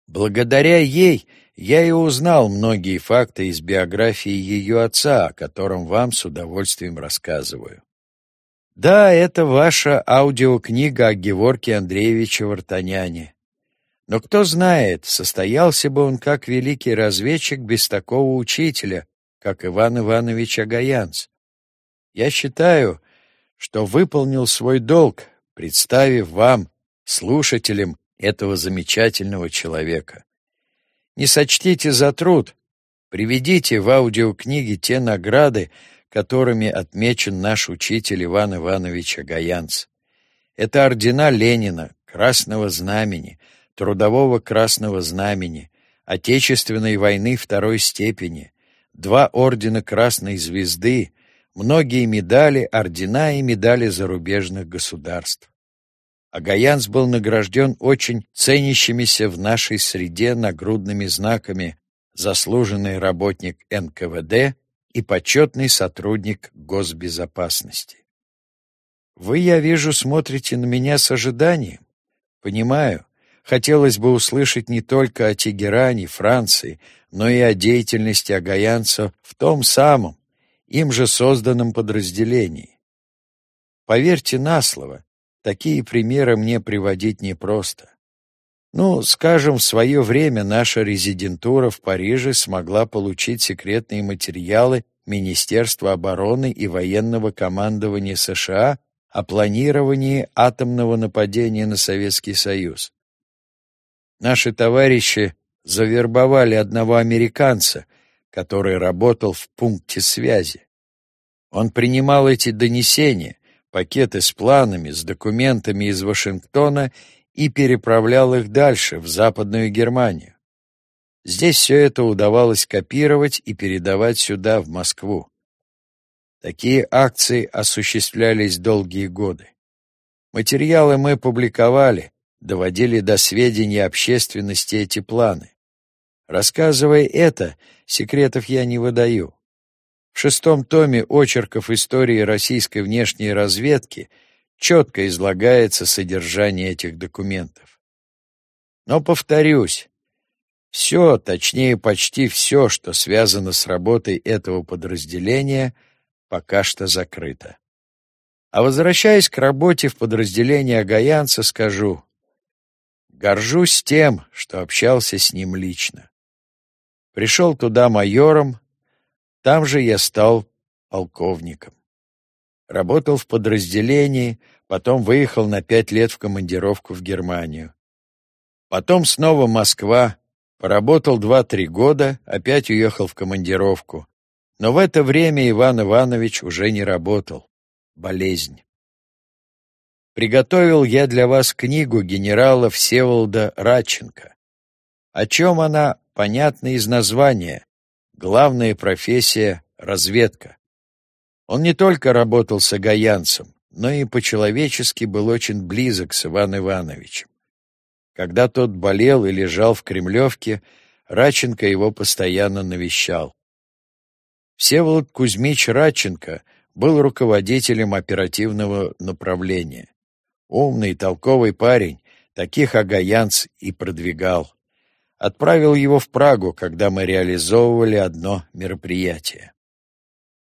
Благодаря ей — я и узнал многие факты из биографии ее отца, о котором вам с удовольствием рассказываю. Да, это ваша аудиокнига о Геворке Андреевиче Вартаняне. Но кто знает, состоялся бы он как великий разведчик без такого учителя, как Иван Иванович Агаянц. Я считаю, что выполнил свой долг, представив вам, слушателям, этого замечательного человека. Не сочтите за труд. Приведите в аудиокниге те награды, которыми отмечен наш учитель Иван Иванович Агаянц. Это ордена Ленина, Красного Знамени, Трудового Красного Знамени, Отечественной войны второй степени, два ордена Красной Звезды, многие медали, ордена и медали зарубежных государств. Агаянс был награжден очень ценящимися в нашей среде нагрудными знаками заслуженный работник НКВД и почетный сотрудник госбезопасности. Вы, я вижу, смотрите на меня с ожиданием. Понимаю, хотелось бы услышать не только о Тегеране, Франции, но и о деятельности агаянцев в том самом, им же созданном подразделении. Поверьте на слово, такие примеры мне приводить непросто. Ну, скажем, в свое время наша резидентура в Париже смогла получить секретные материалы Министерства обороны и военного командования США о планировании атомного нападения на Советский Союз. Наши товарищи завербовали одного американца, который работал в пункте связи. Он принимал эти донесения, пакеты с планами, с документами из Вашингтона и переправлял их дальше, в Западную Германию. Здесь все это удавалось копировать и передавать сюда, в Москву. Такие акции осуществлялись долгие годы. Материалы мы публиковали, доводили до сведения общественности эти планы. Рассказывая это, секретов я не выдаю. В шестом томе очерков истории российской внешней разведки – четко излагается содержание этих документов. Но, повторюсь, все, точнее почти все, что связано с работой этого подразделения, пока что закрыто. А возвращаясь к работе в подразделении Агаянца, скажу, горжусь тем, что общался с ним лично. Пришел туда майором, там же я стал полковником. Работал в подразделении, потом выехал на пять лет в командировку в Германию. Потом снова Москва, поработал два-три года, опять уехал в командировку. Но в это время Иван Иванович уже не работал. Болезнь. Приготовил я для вас книгу генерала Всеволода Радченко. О чем она, понятно из названия. Главная профессия — разведка. Он не только работал с агаянцем, но и по-человечески был очень близок с Иваном Ивановичем. Когда тот болел и лежал в Кремлевке, Раченко его постоянно навещал. Всеволод Кузьмич Раченко был руководителем оперативного направления. Умный, толковый парень, таких Агаянц и продвигал. Отправил его в Прагу, когда мы реализовывали одно мероприятие.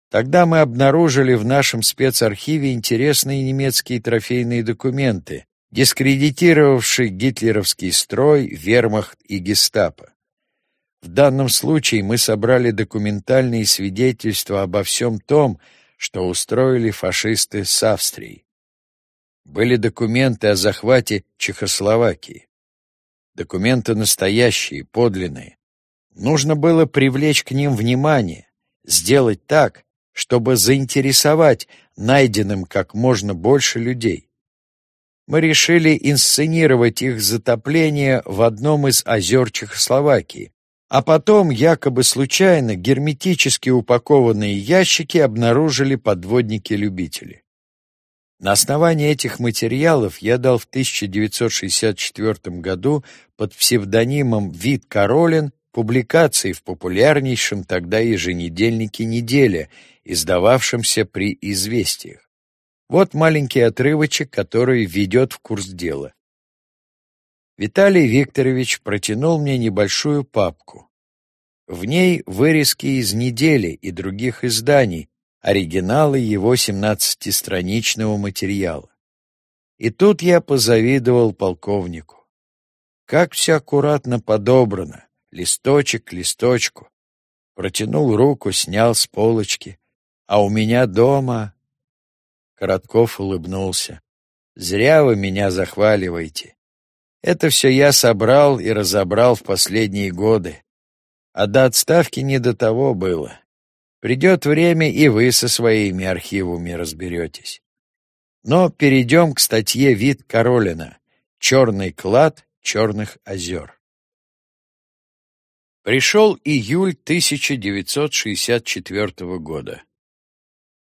Тогда мы обнаружили в нашем спецархиве интересные немецкие трофейные документы, дискредитировавшие гитлеровский строй, вермахт и гестапо. В данном случае мы собрали документальные свидетельства обо всем том, что устроили фашисты с Австрией. Были документы о захвате Чехословакии. Документы настоящие, подлинные. Нужно было привлечь к ним внимание, сделать так, чтобы заинтересовать найденным как можно больше людей. Мы решили инсценировать их затопление в одном из озер Чехословакии, а потом якобы случайно герметически упакованные ящики обнаружили подводники-любители. На основании этих материалов я дал в 1964 году под псевдонимом Вит Королин публикации в популярнейшем тогда еженедельнике «Неделя», издававшемся при «Известиях». Вот маленький отрывочек, который ведет в курс дела. Виталий Викторович протянул мне небольшую папку. В ней вырезки из «Недели» и других изданий, оригиналы его семнадцатистраничного материала. И тут я позавидовал полковнику. Как все аккуратно подобрано, листочек к листочку. Протянул руку, снял с полочки. А у меня дома... Коротков улыбнулся. Зря вы меня захваливаете. Это все я собрал и разобрал в последние годы. А до отставки не до того было. Придет время, и вы со своими архивами разберетесь. Но перейдем к статье «Вид Королина. Черный клад черных озер». Пришел июль 1964 года.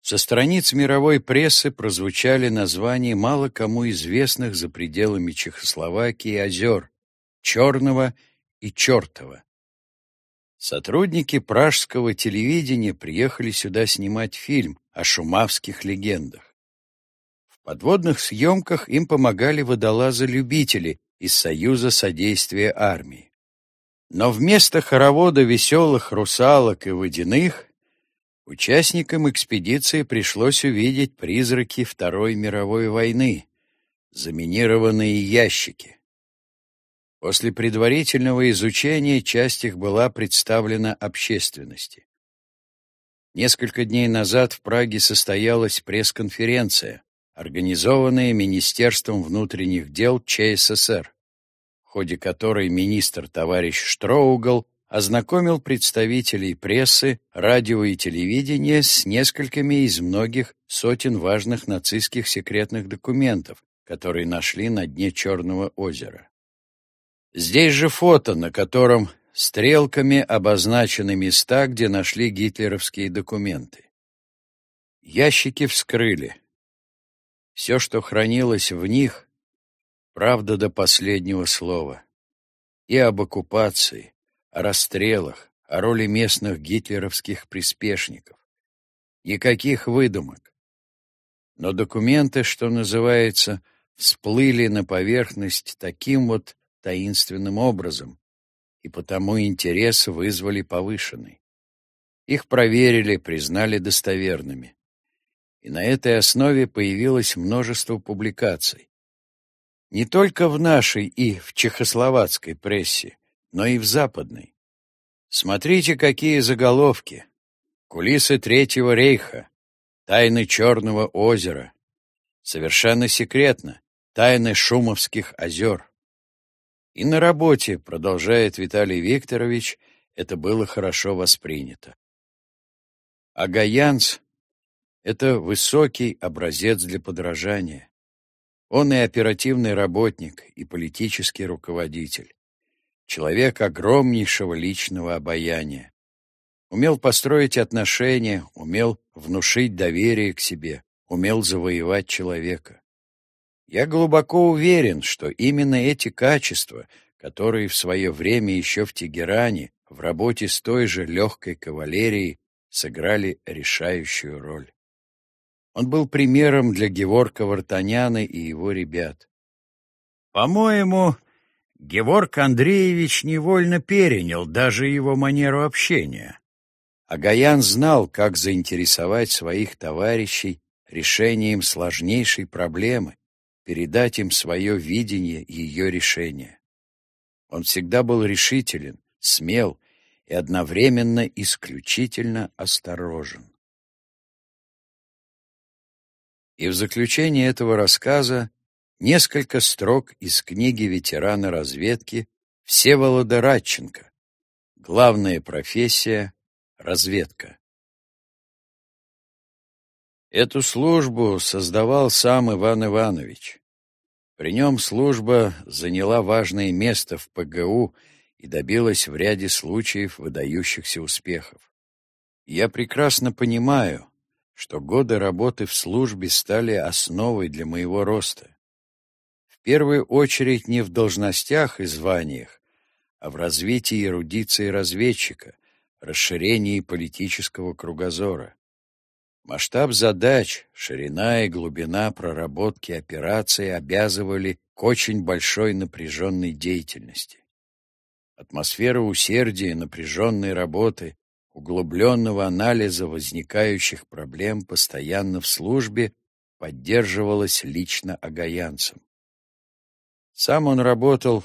Со страниц мировой прессы прозвучали названия мало кому известных за пределами Чехословакии озер Черного и Чертова. Сотрудники пражского телевидения приехали сюда снимать фильм о шумавских легендах. В подводных съемках им помогали водолазы-любители из Союза содействия армии. Но вместо хоровода веселых русалок и водяных участникам экспедиции пришлось увидеть призраки Второй мировой войны, заминированные ящики. После предварительного изучения часть их была представлена общественности. Несколько дней назад в Праге состоялась пресс-конференция, организованная Министерством внутренних дел ЧССР в ходе которой министр товарищ Штроугл ознакомил представителей прессы, радио и телевидения с несколькими из многих сотен важных нацистских секретных документов, которые нашли на дне Черного озера. Здесь же фото, на котором стрелками обозначены места, где нашли гитлеровские документы. Ящики вскрыли. Все, что хранилось в них, Правда до последнего слова. И об оккупации, о расстрелах, о роли местных гитлеровских приспешников. Никаких выдумок. Но документы, что называется, всплыли на поверхность таким вот таинственным образом, и потому интерес вызвали повышенный. Их проверили, признали достоверными. И на этой основе появилось множество публикаций. Не только в нашей и в чехословацкой прессе, но и в западной. Смотрите, какие заголовки. Кулисы Третьего рейха, тайны Черного озера. Совершенно секретно, тайны Шумовских озер. И на работе, продолжает Виталий Викторович, это было хорошо воспринято. А Гаянц — это высокий образец для подражания. Он и оперативный работник, и политический руководитель. Человек огромнейшего личного обаяния. Умел построить отношения, умел внушить доверие к себе, умел завоевать человека. Я глубоко уверен, что именно эти качества, которые в свое время еще в Тегеране в работе с той же легкой кавалерией сыграли решающую роль. Он был примером для Геворка Вартаняна и его ребят. По-моему, Геворг Андреевич невольно перенял даже его манеру общения. Агаян знал, как заинтересовать своих товарищей решением сложнейшей проблемы, передать им свое видение ее решения. Он всегда был решителен, смел и одновременно исключительно осторожен. И в заключение этого рассказа несколько строк из книги ветерана разведки Всеволода Радченко «Главная профессия — разведка». Эту службу создавал сам Иван Иванович. При нем служба заняла важное место в ПГУ и добилась в ряде случаев выдающихся успехов. Я прекрасно понимаю, что годы работы в службе стали основой для моего роста. В первую очередь не в должностях и званиях, а в развитии эрудиции разведчика, расширении политического кругозора. Масштаб задач, ширина и глубина проработки операции обязывали к очень большой напряженной деятельности. Атмосфера усердия напряженной работы углубленного анализа возникающих проблем постоянно в службе поддерживалась лично Агаянцем. Сам он работал,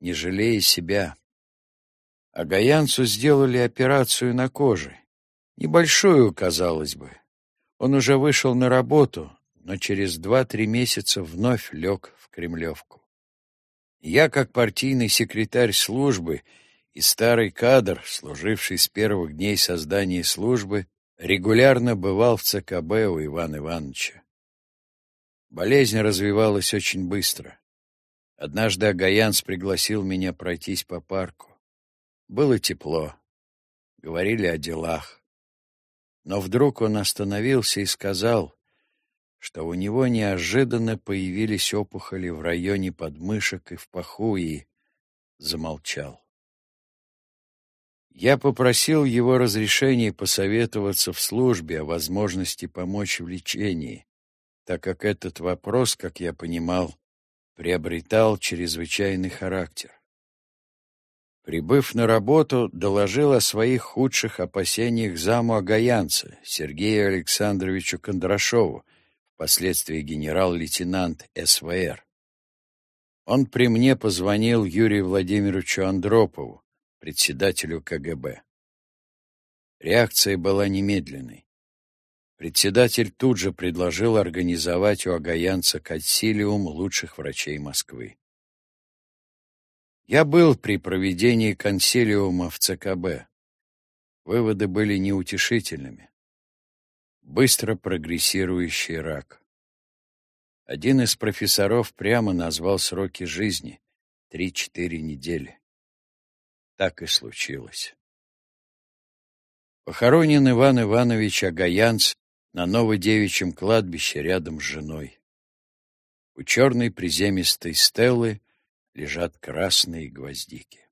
не жалея себя. Агаянцу сделали операцию на коже. Небольшую, казалось бы. Он уже вышел на работу, но через два-три месяца вновь лег в Кремлевку. Я, как партийный секретарь службы, и старый кадр, служивший с первых дней создания службы, регулярно бывал в ЦКБ у Ивана Ивановича. Болезнь развивалась очень быстро. Однажды Агаянс пригласил меня пройтись по парку. Было тепло. Говорили о делах. Но вдруг он остановился и сказал, что у него неожиданно появились опухоли в районе подмышек и в паху, и замолчал. Я попросил его разрешения посоветоваться в службе о возможности помочь в лечении, так как этот вопрос, как я понимал, приобретал чрезвычайный характер. Прибыв на работу, доложил о своих худших опасениях заму Агаянца Сергею Александровичу Кондрашову, впоследствии генерал-лейтенант СВР. Он при мне позвонил Юрию Владимировичу Андропову, председателю КГБ. Реакция была немедленной. Председатель тут же предложил организовать у агаянца консилиум лучших врачей Москвы. Я был при проведении консилиума в ЦКБ. Выводы были неутешительными. Быстро прогрессирующий рак. Один из профессоров прямо назвал сроки жизни — три-четыре недели. Так и случилось. Похоронен Иван Иванович Агаянц на Новодевичьем кладбище рядом с женой. У черной приземистой стелы лежат красные гвоздики.